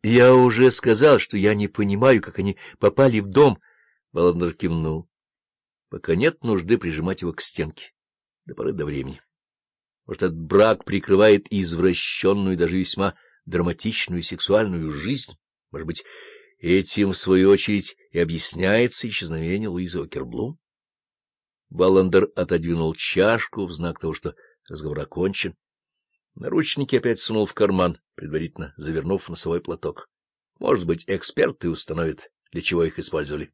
— Я уже сказал, что я не понимаю, как они попали в дом. Валандер кивнул. Пока нет нужды прижимать его к стенке. До поры до времени. Может, этот брак прикрывает извращенную, даже весьма драматичную сексуальную жизнь? Может быть, этим, в свою очередь, и объясняется исчезновение Луизы Окерблум? Баландер отодвинул чашку в знак того, что разговор окончен. Наручники опять сунул в карман, предварительно завернув носовой платок. Может быть, эксперты установят, для чего их использовали.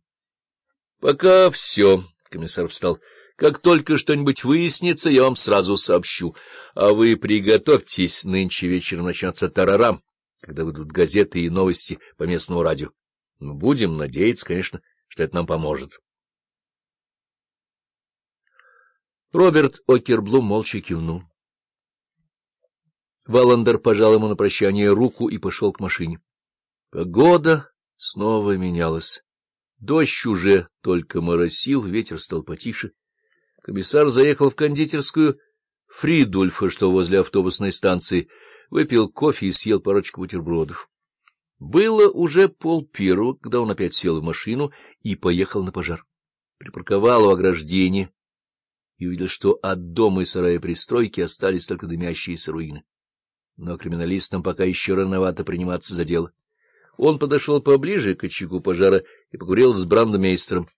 — Пока все, — комиссар встал. — Как только что-нибудь выяснится, я вам сразу сообщу. А вы приготовьтесь, нынче вечером начнется тарарам, когда выйдут газеты и новости по местному радио. Мы будем надеяться, конечно, что это нам поможет. Роберт Окерблум молча кивнул. Валандер пожал ему на прощание руку и пошел к машине. Погода снова менялась. Дождь уже только моросил, ветер стал потише. Комиссар заехал в кондитерскую Фридульфа, что возле автобусной станции, выпил кофе и съел парочку бутербродов. Было уже пол когда он опять сел в машину и поехал на пожар. Припарковал у ограждения и увидел, что от дома и сарая пристройки остались только дымящиеся руины. Но криминалистам пока еще рановато приниматься за дело. Он подошел поближе к очагу пожара и покурил с брандмейстером,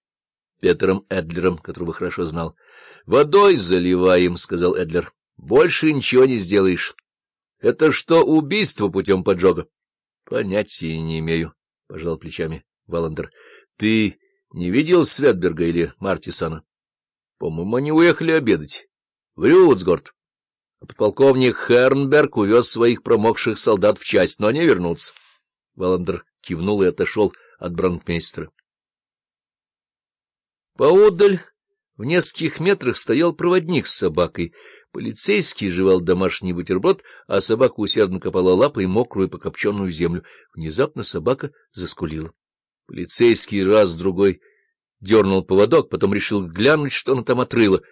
Петером Эдлером, которого хорошо знал. — Водой заливаем, — сказал Эдлер. — Больше ничего не сделаешь. — Это что, убийство путем поджога? — Понятия не имею, — пожал плечами Валандер. — Ты не видел Светберга или Мартисона? — По-моему, они уехали обедать. В Рюцгорд. Подполковник Хернберг увез своих промокших солдат в часть, но они вернутся. Валандер кивнул и отошел от брандмейстера. Поодаль, в нескольких метрах, стоял проводник с собакой. Полицейский жевал домашний бутерброд, а собака усердно копала лапой мокрую покопченную землю. Внезапно собака заскулила. Полицейский раз-другой дернул поводок, потом решил глянуть, что она там отрыла.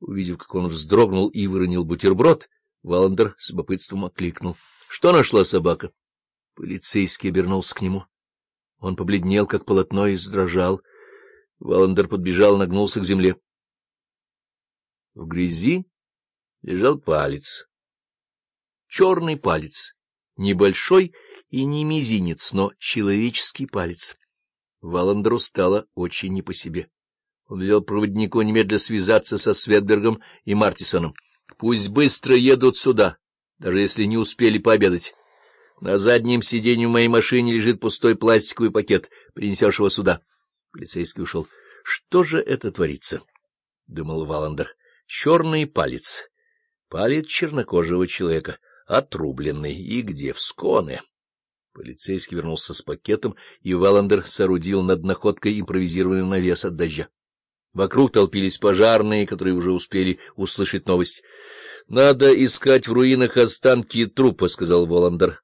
Увидев, как он вздрогнул и выронил бутерброд, Валандер с любопытством окликнул. — Что нашла собака? Полицейский обернулся к нему. Он побледнел, как полотно, и задрожал. Валандер подбежал, нагнулся к земле. В грязи лежал палец. Черный палец, небольшой и не мизинец, но человеческий палец. Валандеру стало очень не по себе. Он велел проводнику немедля связаться со Светбергом и Мартисоном. Пусть быстро едут сюда, даже если не успели пообедать. На заднем сиденье в моей машине лежит пустой пластиковый пакет. Принесешь его сюда. Полицейский ушел. — Что же это творится? — думал Валандер. — Черный палец. Палец чернокожего человека. Отрубленный. И где? В сконе. Полицейский вернулся с пакетом, и Валандер соорудил над находкой импровизированный навес от дождя. Вокруг толпились пожарные, которые уже успели услышать новость. — Надо искать в руинах останки трупа, — сказал Воландер.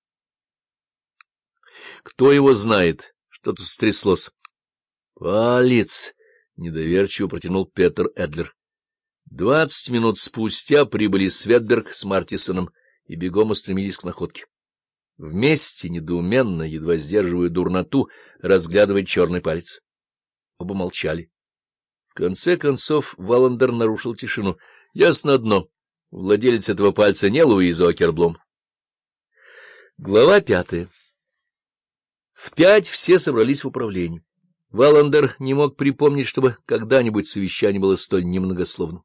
— Кто его знает? Что-то стряслось. — Палец! — недоверчиво протянул Петер Эдлер. Двадцать минут спустя прибыли Светберг с Мартисоном и бегом устремились к находке. Вместе, недоуменно, едва сдерживая дурноту, разглядывать черный палец. Оба молчали. В конце концов Валандер нарушил тишину. Ясно одно. Владелец этого пальца не Луиза Окерблум. Глава пятая. В пять все собрались в управлении. Валандер не мог припомнить, чтобы когда-нибудь совещание было столь немногословным.